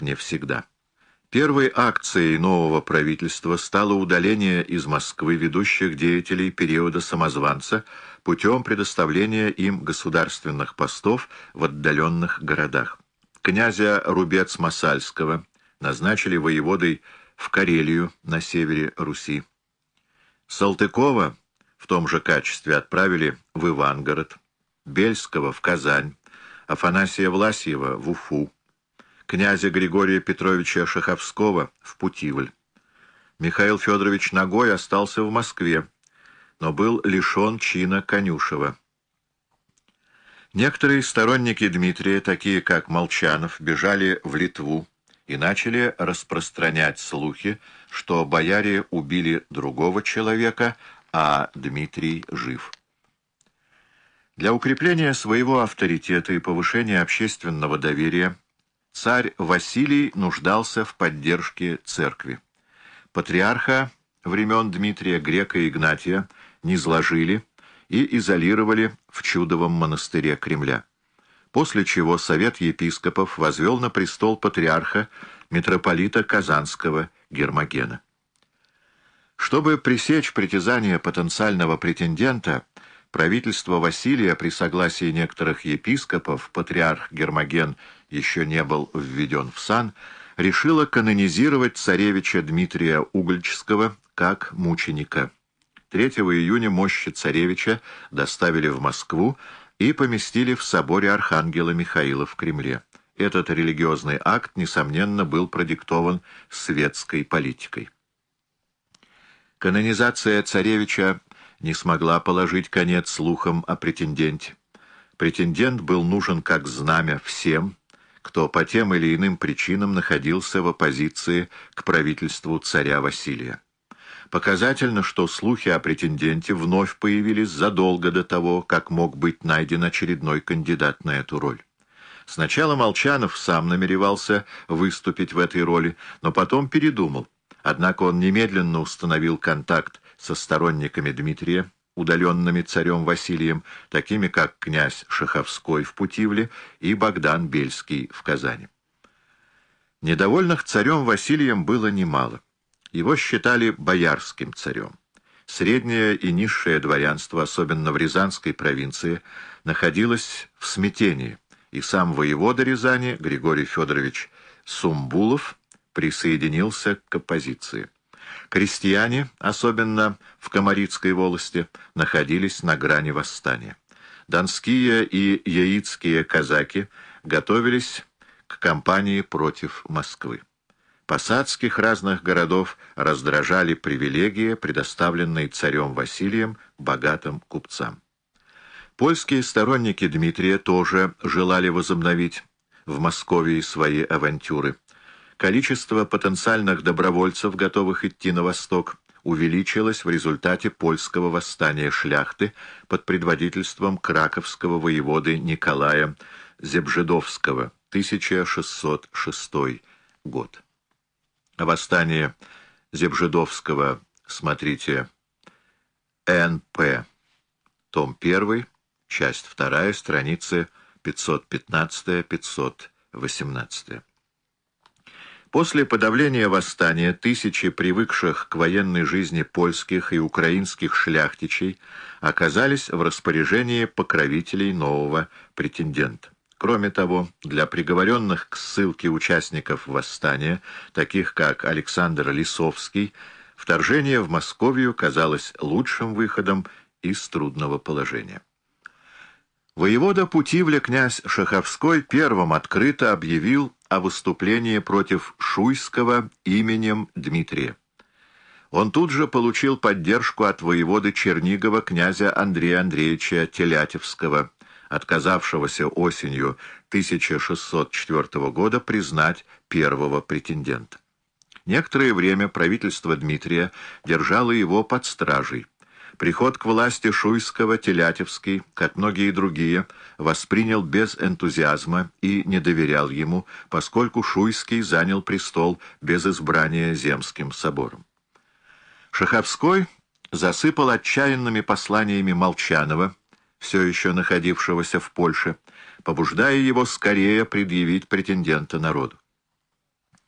Не всегда. Первой акцией нового правительства стало удаление из Москвы ведущих деятелей периода самозванца путем предоставления им государственных постов в отдаленных городах. Князя Рубец-Масальского назначили воеводой в Карелию на севере Руси. Салтыкова в том же качестве отправили в Ивангород, Бельского в Казань, Афанасия Власьева в Уфу, князя Григория Петровича Шаховского в Путивль. Михаил Федорович Ногой остался в Москве, но был лишен чина Конюшева. Некоторые сторонники Дмитрия, такие как Молчанов, бежали в Литву и начали распространять слухи, что бояре убили другого человека, а Дмитрий жив. Для укрепления своего авторитета и повышения общественного доверия царь Василий нуждался в поддержке церкви. Патриарха времен Дмитрия Грека и Игнатия низложили и изолировали в чудовом монастыре Кремля. После чего Совет епископов возвел на престол патриарха митрополита Казанского Гермогена. Чтобы пресечь притязания потенциального претендента, правительство Василия при согласии некоторых епископов, патриарх Гермоген еще не был введен в сан, решило канонизировать царевича Дмитрия Угольческого как мученика. 3 июня мощи царевича доставили в Москву и поместили в соборе Архангела Михаила в Кремле. Этот религиозный акт, несомненно, был продиктован светской политикой. Канонизация царевича не смогла положить конец слухам о претенденте. Претендент был нужен как знамя всем, кто по тем или иным причинам находился в оппозиции к правительству царя Василия. Показательно, что слухи о претенденте вновь появились задолго до того, как мог быть найден очередной кандидат на эту роль. Сначала Молчанов сам намеревался выступить в этой роли, но потом передумал. Однако он немедленно установил контакт со сторонниками Дмитрия, удаленными царем Василием, такими как князь Шаховской в Путивле и Богдан Бельский в Казани. Недовольных царем Василием было немало. Его считали боярским царем. Среднее и низшее дворянство, особенно в Рязанской провинции, находилось в смятении, и сам воевода Рязани Григорий Федорович Сумбулов присоединился к оппозиции. Крестьяне, особенно в Комарицкой волости, находились на грани восстания. Донские и яицкие казаки готовились к кампании против Москвы. Посадских разных городов раздражали привилегии, предоставленные царем Василием богатым купцам. Польские сторонники Дмитрия тоже желали возобновить в Москве свои авантюры. Количество потенциальных добровольцев, готовых идти на восток, увеличилось в результате польского восстания шляхты под предводительством краковского воеводы Николая Зебжедовского, 1606 год. Восстание Зебжедовского, смотрите, Н.П., том 1, часть 2, страницы 515-518. После подавления восстания тысячи привыкших к военной жизни польских и украинских шляхтичей оказались в распоряжении покровителей нового претендента. Кроме того, для приговоренных к ссылке участников восстания, таких как Александр Лисовский, вторжение в Московию казалось лучшим выходом из трудного положения. Воевода Путивля князь Шаховской первым открыто объявил о выступлении против Шуйского именем Дмитрия. Он тут же получил поддержку от воеводы Чернигова князя Андрея Андреевича Телятевского, отказавшегося осенью 1604 года признать первого претендента. Некоторое время правительство Дмитрия держало его под стражей. Приход к власти Шуйского Телятевский, как многие другие, воспринял без энтузиазма и не доверял ему, поскольку Шуйский занял престол без избрания Земским собором. Шаховской засыпал отчаянными посланиями Молчанова, все еще находившегося в Польше, побуждая его скорее предъявить претендента народу.